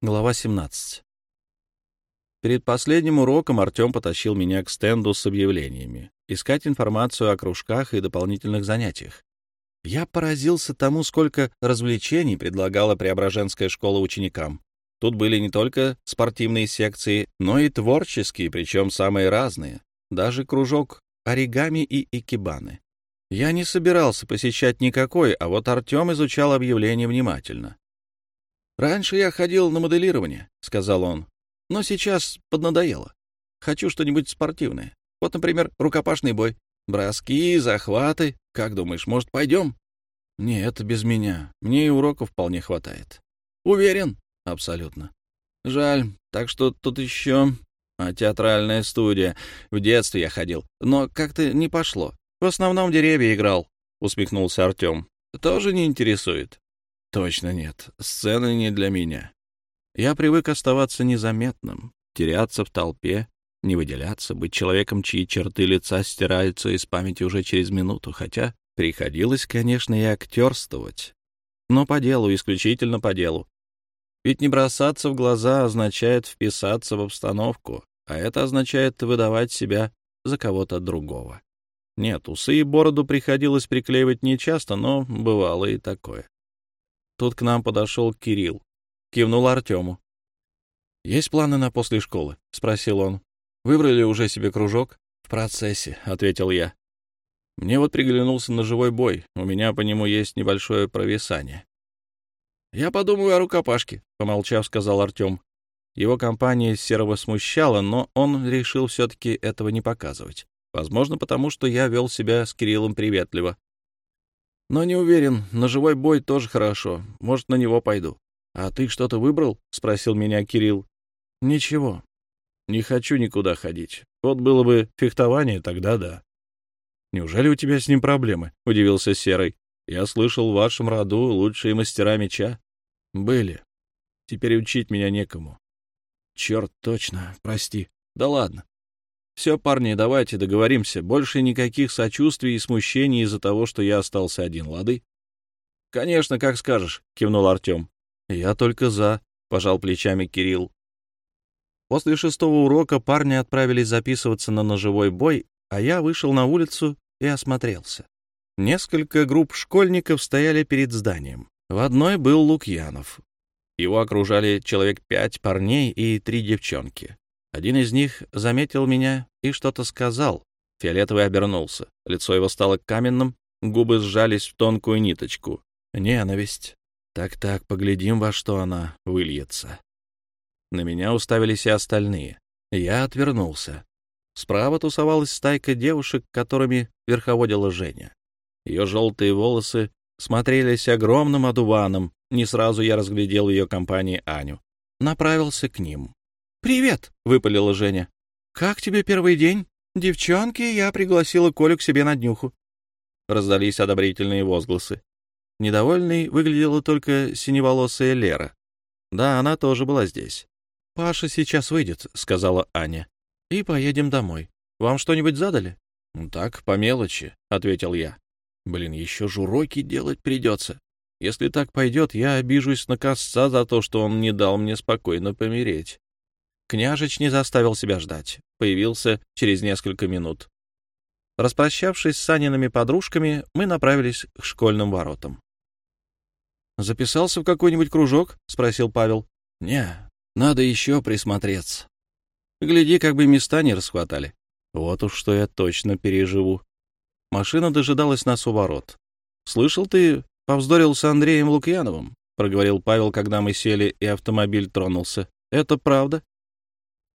Глава 17. Перед последним уроком Артем потащил меня к стенду с объявлениями, искать информацию о кружках и дополнительных занятиях. Я поразился тому, сколько развлечений предлагала Преображенская школа ученикам. Тут были не только спортивные секции, но и творческие, причем самые разные, даже кружок оригами и икебаны. Я не собирался посещать никакой, а вот Артем изучал объявления внимательно. «Раньше я ходил на моделирование», — сказал он, — «но сейчас поднадоело. Хочу что-нибудь спортивное. Вот, например, рукопашный бой. Броски, захваты. Как думаешь, может, пойдем?» «Нет, без меня. Мне и уроков вполне хватает». «Уверен?» «Абсолютно». «Жаль. Так что тут еще...» «А театральная студия. В детстве я ходил. Но как-то не пошло. В основном деревья играл», — усмехнулся Артем. «Тоже не интересует?» Точно нет. Сцены не для меня. Я привык оставаться незаметным, теряться в толпе, не выделяться, быть человеком, чьи черты лица стираются из памяти уже через минуту, хотя приходилось, конечно, и актерствовать. Но по делу, исключительно по делу. Ведь не бросаться в глаза означает вписаться в обстановку, а это означает выдавать себя за кого-то другого. Нет, усы и бороду приходилось приклеивать нечасто, но бывало и такое. Тут к нам подошел Кирилл. Кивнул Артему. «Есть планы на после школы?» — спросил он. «Выбрали уже себе кружок?» «В процессе», — ответил я. «Мне вот приглянулся на живой бой. У меня по нему есть небольшое провисание». «Я подумаю о рукопашке», — помолчав, сказал Артем. Его компания Серого смущала, но он решил все-таки этого не показывать. Возможно, потому что я вел себя с Кириллом приветливо. Но не уверен, на живой бой тоже хорошо. Может, на него пойду. А ты что-то выбрал? — спросил меня Кирилл. Ничего. Не хочу никуда ходить. Вот было бы фехтование, тогда да. Неужели у тебя с ним проблемы? — удивился Серый. Я слышал, в вашем роду лучшие мастера меча. Были. Теперь учить меня некому. Черт, точно, прости. Да ладно. Все, парни, давайте договоримся. Больше никаких сочувствий и смущений из-за того, что я остался один, лады? — Конечно, как скажешь, — кивнул Артем. — Я только за, — пожал плечами Кирилл. После шестого урока парни отправились записываться на ножевой бой, а я вышел на улицу и осмотрелся. Несколько групп школьников стояли перед зданием. В одной был Лукьянов. Его окружали человек пять парней и три девчонки. Один из них заметил меня и что-то сказал. Фиолетовый обернулся. Лицо его стало каменным, губы сжались в тонкую ниточку. Ненависть. Так-так, поглядим, во что она выльется. На меня уставились и остальные. Я отвернулся. Справа тусовалась стайка девушек, которыми верховодила Женя. Ее желтые волосы смотрелись огромным одуваном. Не сразу я разглядел в ее компании Аню. Направился к ним. «Привет!» — выпалила Женя. «Как тебе первый день? Девчонки, я пригласила Колю к себе на днюху». Раздались одобрительные возгласы. Недовольной выглядела только синеволосая Лера. Да, она тоже была здесь. «Паша сейчас выйдет», — сказала Аня. «И поедем домой. Вам что-нибудь задали?» «Так, по мелочи», — ответил я. «Блин, еще ж уроки делать придется. Если так пойдет, я обижусь на косца за то, что он не дал мне спокойно помереть». Княжич не заставил себя ждать. Появился через несколько минут. Распрощавшись с Саниными подружками, мы направились к школьным воротам. «Записался в какой-нибудь кружок?» — спросил Павел. «Не, надо еще присмотреться. Гляди, как бы места не расхватали. Вот уж что я точно переживу». Машина дожидалась нас у ворот. «Слышал ты, повздорил с Андреем Лукьяновым?» — проговорил Павел, когда мы сели, и автомобиль тронулся. «Это правда?»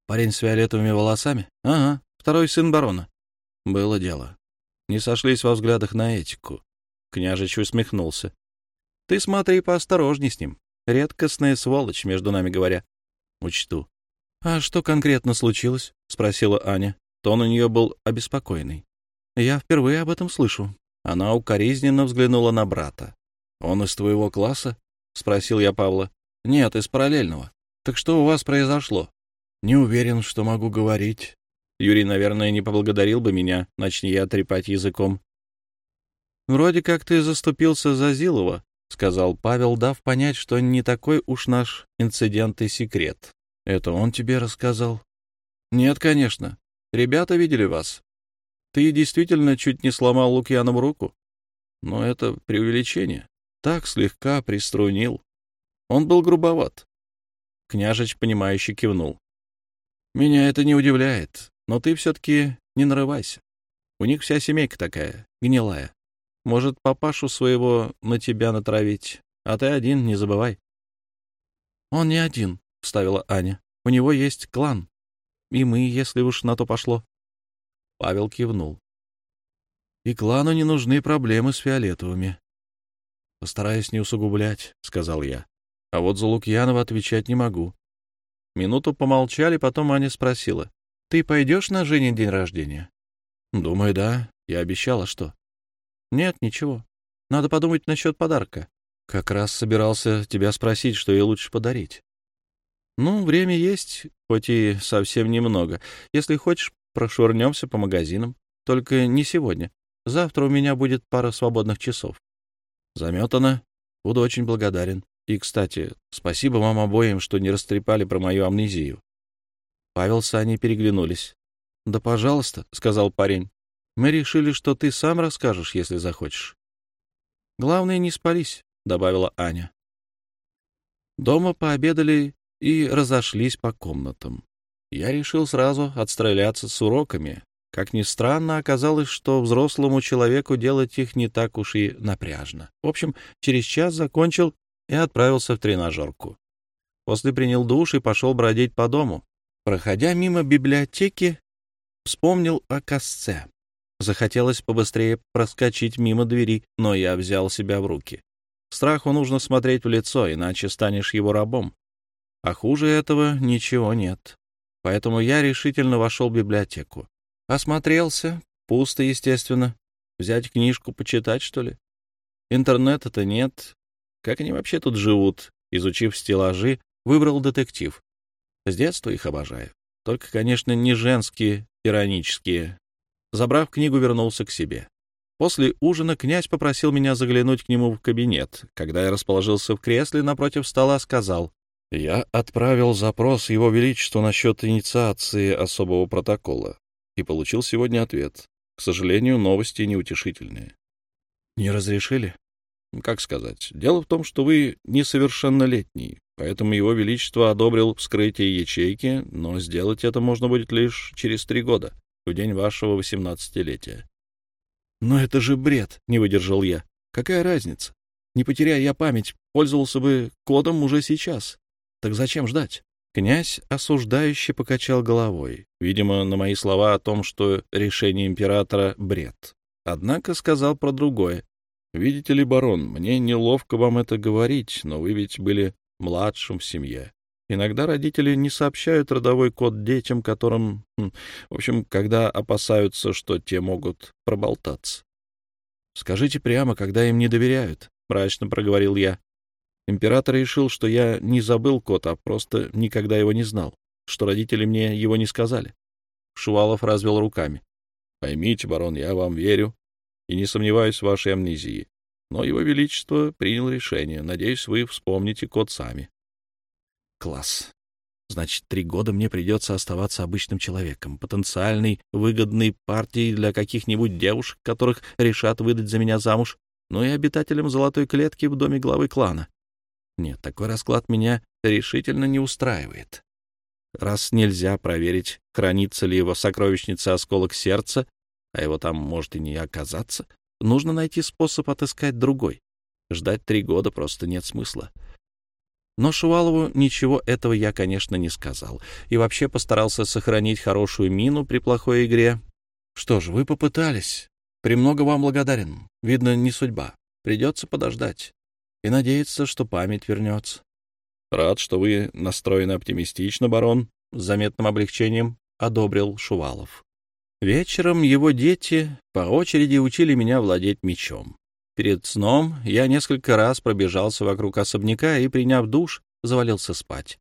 Парень с фиолетовыми волосами? Ага, второй сын барона. Было дело. Не сошлись во взглядах на этику. Княжич усмехнулся. Ты смотри поосторожней с ним. Редкостная сволочь, между нами говоря. Учту. А что конкретно случилось? Спросила Аня. Тон у нее был обеспокоенный. Я впервые об этом слышу. Она укоризненно взглянула на брата. Он из твоего класса? Спросил я Павла. Нет, из параллельного. Так что у вас произошло? Не уверен, что могу говорить. Юрий, наверное, не поблагодарил бы меня, начни я трепать языком. Вроде как ты заступился за Зилова, — сказал Павел, дав понять, что не такой уж наш инцидент и секрет. «Это он тебе рассказал?» «Нет, конечно. Ребята видели вас. Ты действительно чуть не сломал Лукьянову руку. Но это преувеличение. Так слегка приструнил. Он был грубоват. Княжич, понимающе кивнул. Меня это не удивляет, но ты все-таки не нарывайся. У них вся семейка такая, гнилая. Может, папашу своего на тебя натравить, а ты один, не забывай. — Он не один, — вставила Аня. — У него есть клан. И мы, если уж на то пошло. Павел кивнул. — И клану не нужны проблемы с фиолетовыми. — Постараюсь не усугублять, — сказал я. — А вот за Лукьянова отвечать не могу. Минуту помолчали, потом Аня спросила. — Ты пойдешь на Женин день рождения? — Думаю, да. Я обещала, что. Нет, ничего. Надо подумать насчет подарка. Как раз собирался тебя спросить, что ей лучше подарить. Ну, время есть, хоть и совсем немного. Если хочешь, прошвырнемся по магазинам. Только не сегодня. Завтра у меня будет пара свободных часов. Заметано. Буду очень благодарен. И, кстати, спасибо вам обоим, что не растрепали про мою амнезию. Павел с Аней переглянулись. — Да, пожалуйста, — сказал парень. Мы решили, что ты сам расскажешь, если захочешь. — Главное, не спались, — добавила Аня. Дома пообедали и разошлись по комнатам. Я решил сразу отстреляться с уроками. Как ни странно, оказалось, что взрослому человеку делать их не так уж и напряжно. В общем, через час закончил и отправился в тренажерку. После принял душ и пошел бродить по дому. Проходя мимо библиотеки, вспомнил о косце. Захотелось побыстрее проскочить мимо двери, но я взял себя в руки. Страху нужно смотреть в лицо, иначе станешь его рабом. А хуже этого ничего нет. Поэтому я решительно вошел в библиотеку. Осмотрелся. Пусто, естественно. Взять книжку, почитать, что ли? Интернета-то нет. Как они вообще тут живут? Изучив стеллажи, выбрал детектив. С детства их обожаю. Только, конечно, не женские, иронические, Забрав книгу, вернулся к себе. После ужина князь попросил меня заглянуть к нему в кабинет. Когда я расположился в кресле напротив стола, сказал, «Я отправил запрос Его Величеству насчет инициации особого протокола и получил сегодня ответ. К сожалению, новости неутешительные». «Не разрешили?» «Как сказать? Дело в том, что вы несовершеннолетний, поэтому Его Величество одобрил вскрытие ячейки, но сделать это можно будет лишь через три года» в день вашего восемнадцатилетия. Но это же бред, не выдержал я. Какая разница? Не потеряя я память, пользовался бы кодом уже сейчас. Так зачем ждать? Князь осуждающе покачал головой, видимо, на мои слова о том, что решение императора — бред. Однако сказал про другое. «Видите ли, барон, мне неловко вам это говорить, но вы ведь были младшим в семье. Иногда родители не сообщают родовой код детям, которым... Хм, в общем, когда опасаются, что те могут проболтаться. «Скажите прямо, когда им не доверяют», — мрачно проговорил я. Император решил, что я не забыл код, а просто никогда его не знал, что родители мне его не сказали. Шувалов развел руками. «Поймите, барон, я вам верю и не сомневаюсь в вашей амнезии. Но его величество принял решение. Надеюсь, вы вспомните код сами. Класс. Значит, три года мне придется оставаться обычным человеком, потенциальной, выгодной партией для каких-нибудь девушек, которых решат выдать за меня замуж, ну и обитателем золотой клетки в доме главы клана. Нет, такой расклад меня решительно не устраивает. Раз нельзя проверить, хранится ли его сокровищница осколок сердца, а его там может и не оказаться, нужно найти способ отыскать другой. Ждать три года просто нет смысла. Но Шувалову ничего этого я, конечно, не сказал. И вообще постарался сохранить хорошую мину при плохой игре. Что ж, вы попытались. Премного вам благодарен. Видно, не судьба. Придется подождать. И надеяться, что память вернется. Рад, что вы настроены оптимистично, барон. С заметным облегчением одобрил Шувалов. Вечером его дети по очереди учили меня владеть мечом. Перед сном я несколько раз пробежался вокруг особняка и, приняв душ, завалился спать.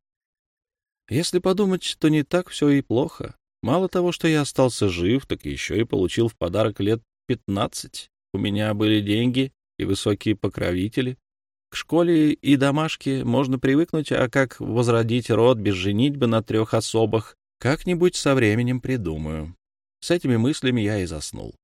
Если подумать, то не так все и плохо. Мало того, что я остался жив, так еще и получил в подарок лет пятнадцать. У меня были деньги и высокие покровители. К школе и домашке можно привыкнуть, а как возродить род без женитьбы на трех особых, как-нибудь со временем придумаю. С этими мыслями я и заснул.